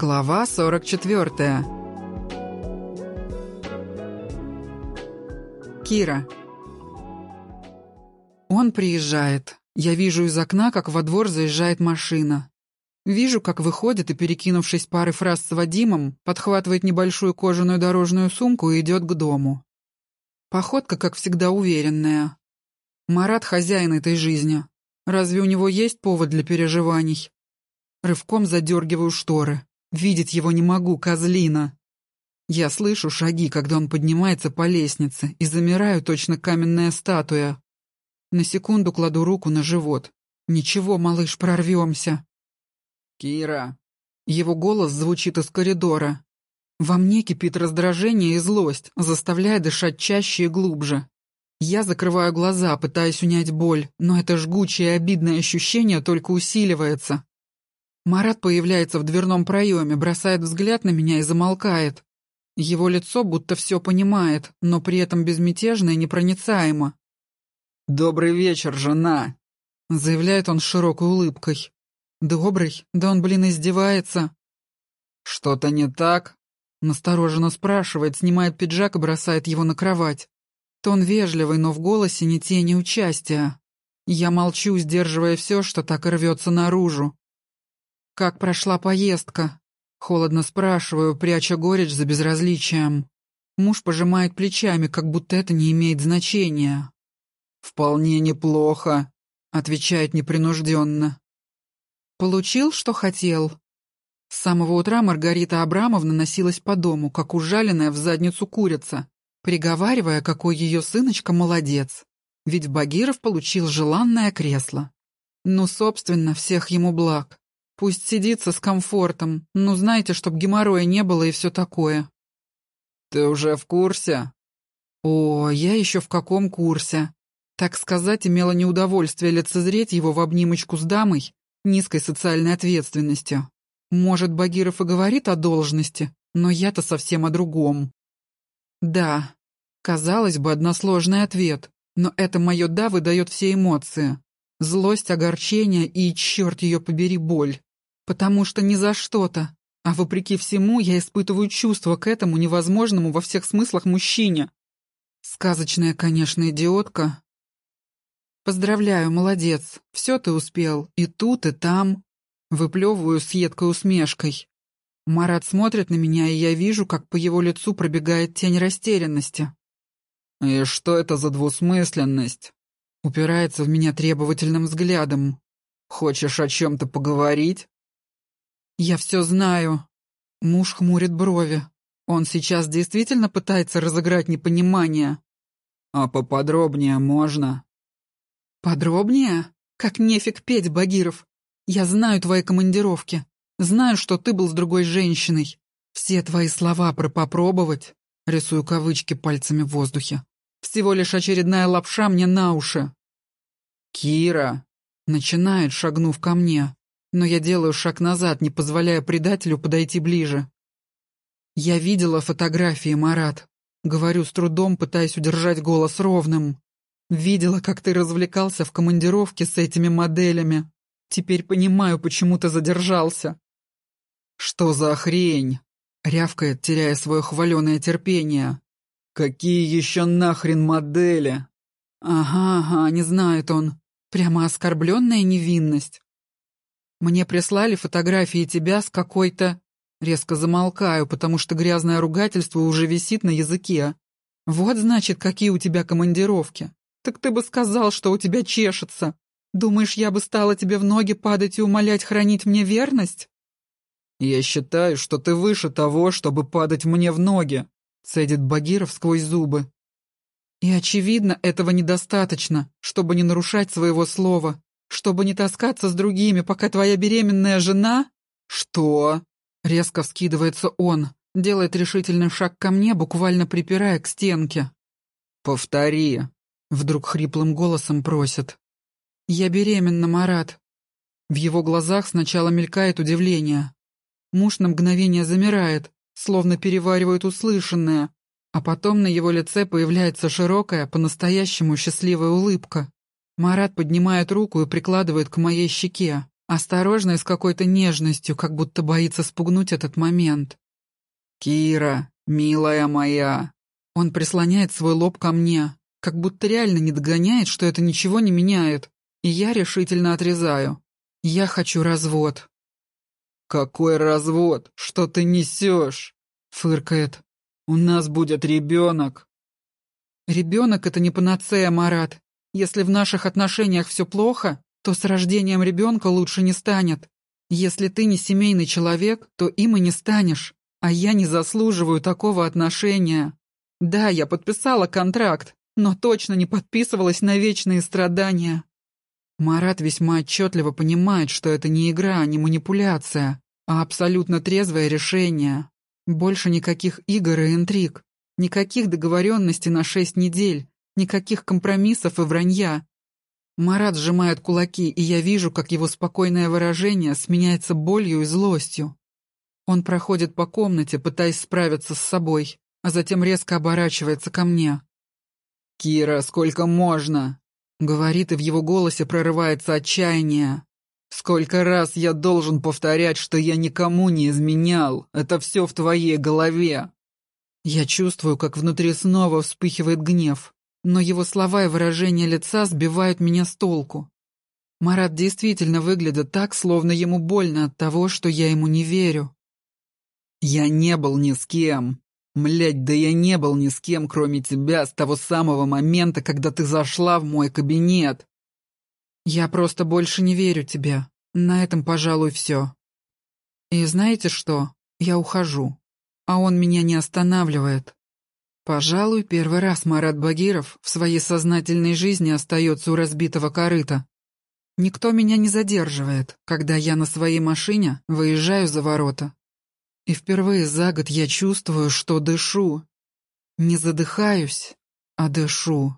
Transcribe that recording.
Глава 44. Кира. Он приезжает. Я вижу из окна, как во двор заезжает машина. Вижу, как выходит и, перекинувшись парой фраз с Вадимом, подхватывает небольшую кожаную дорожную сумку и идет к дому. Походка, как всегда, уверенная. Марат — хозяин этой жизни. Разве у него есть повод для переживаний? Рывком задергиваю шторы. Видеть его не могу, козлина. Я слышу шаги, когда он поднимается по лестнице, и замираю точно каменная статуя. На секунду кладу руку на живот. «Ничего, малыш, прорвемся». «Кира!» Его голос звучит из коридора. Во мне кипит раздражение и злость, заставляя дышать чаще и глубже. Я закрываю глаза, пытаясь унять боль, но это жгучее и обидное ощущение только усиливается. Марат появляется в дверном проеме, бросает взгляд на меня и замолкает. Его лицо будто все понимает, но при этом безмятежно и непроницаемо. «Добрый вечер, жена!» — заявляет он с широкой улыбкой. «Добрый? Да он, блин, издевается!» «Что-то не так?» — настороженно спрашивает, снимает пиджак и бросает его на кровать. Тон вежливый, но в голосе ни тени участия. Я молчу, сдерживая все, что так и рвется наружу. «Как прошла поездка?» Холодно спрашиваю, пряча горечь за безразличием. Муж пожимает плечами, как будто это не имеет значения. «Вполне неплохо», — отвечает непринужденно. «Получил, что хотел?» С самого утра Маргарита Абрамовна носилась по дому, как ужаленная в задницу курица, приговаривая, какой ее сыночка молодец. Ведь Багиров получил желанное кресло. Ну, собственно, всех ему благ. Пусть сидится с комфортом, ну, знаете, чтоб геморроя не было и все такое. Ты уже в курсе? О, я еще в каком курсе? Так сказать, имела неудовольствие лицезреть его в обнимочку с дамой низкой социальной ответственностью. Может, Багиров и говорит о должности, но я-то совсем о другом. Да, казалось бы, односложный ответ, но это мое «да» выдает все эмоции. Злость, огорчение и, черт ее побери, боль. Потому что не за что-то, а вопреки всему я испытываю чувство к этому невозможному во всех смыслах мужчине. Сказочная, конечно, идиотка. Поздравляю, молодец. Все ты успел. И тут, и там. Выплевываю с едкой усмешкой. Марат смотрит на меня, и я вижу, как по его лицу пробегает тень растерянности. «И что это за двусмысленность?» Упирается в меня требовательным взглядом. «Хочешь о чем-то поговорить?» «Я все знаю». Муж хмурит брови. Он сейчас действительно пытается разыграть непонимание. «А поподробнее можно?» «Подробнее? Как нефиг петь, Багиров. Я знаю твои командировки. Знаю, что ты был с другой женщиной. Все твои слова про «попробовать» рисую кавычки пальцами в воздухе. Всего лишь очередная лапша мне на уши. «Кира!» Начинает, шагнув ко мне но я делаю шаг назад, не позволяя предателю подойти ближе. «Я видела фотографии, Марат», — говорю с трудом, пытаясь удержать голос ровным. «Видела, как ты развлекался в командировке с этими моделями. Теперь понимаю, почему ты задержался». «Что за хрень?» — рявкает, теряя свое хваленое терпение. «Какие еще нахрен модели?» «Ага, ага, не знает он. Прямо оскорбленная невинность. Мне прислали фотографии тебя с какой-то... Резко замолкаю, потому что грязное ругательство уже висит на языке. Вот, значит, какие у тебя командировки. Так ты бы сказал, что у тебя чешется. Думаешь, я бы стала тебе в ноги падать и умолять хранить мне верность? Я считаю, что ты выше того, чтобы падать мне в ноги, цедит Багиров сквозь зубы. И, очевидно, этого недостаточно, чтобы не нарушать своего слова. Чтобы не таскаться с другими, пока твоя беременная жена...» «Что?» — резко вскидывается он, делает решительный шаг ко мне, буквально припирая к стенке. «Повтори», — вдруг хриплым голосом просит. «Я беременна, Марат». В его глазах сначала мелькает удивление. Муж на мгновение замирает, словно переваривает услышанное, а потом на его лице появляется широкая, по-настоящему счастливая улыбка. Марат поднимает руку и прикладывает к моей щеке. Осторожно и с какой-то нежностью, как будто боится спугнуть этот момент. «Кира, милая моя!» Он прислоняет свой лоб ко мне, как будто реально не догоняет, что это ничего не меняет, и я решительно отрезаю. Я хочу развод. «Какой развод? Что ты несешь?» — фыркает. «У нас будет ребенок». «Ребенок — это не панацея, Марат. Если в наших отношениях все плохо, то с рождением ребенка лучше не станет. Если ты не семейный человек, то им и не станешь. А я не заслуживаю такого отношения. Да, я подписала контракт, но точно не подписывалась на вечные страдания. Марат весьма отчетливо понимает, что это не игра, не манипуляция, а абсолютно трезвое решение. Больше никаких игр и интриг, никаких договоренностей на шесть недель, никаких компромиссов и вранья. Марат сжимает кулаки, и я вижу, как его спокойное выражение сменяется болью и злостью. Он проходит по комнате, пытаясь справиться с собой, а затем резко оборачивается ко мне. «Кира, сколько можно?» Говорит, и в его голосе прорывается отчаяние. «Сколько раз я должен повторять, что я никому не изменял? Это все в твоей голове!» Я чувствую, как внутри снова вспыхивает гнев, но его слова и выражение лица сбивают меня с толку. Марат действительно выглядит так, словно ему больно от того, что я ему не верю. «Я не был ни с кем. Млядь, да я не был ни с кем, кроме тебя, с того самого момента, когда ты зашла в мой кабинет. Я просто больше не верю тебе. На этом, пожалуй, все. И знаете что? Я ухожу. А он меня не останавливает. Пожалуй, первый раз Марат Багиров в своей сознательной жизни остается у разбитого корыта. Никто меня не задерживает, когда я на своей машине выезжаю за ворота. И впервые за год я чувствую, что дышу. Не задыхаюсь, а дышу.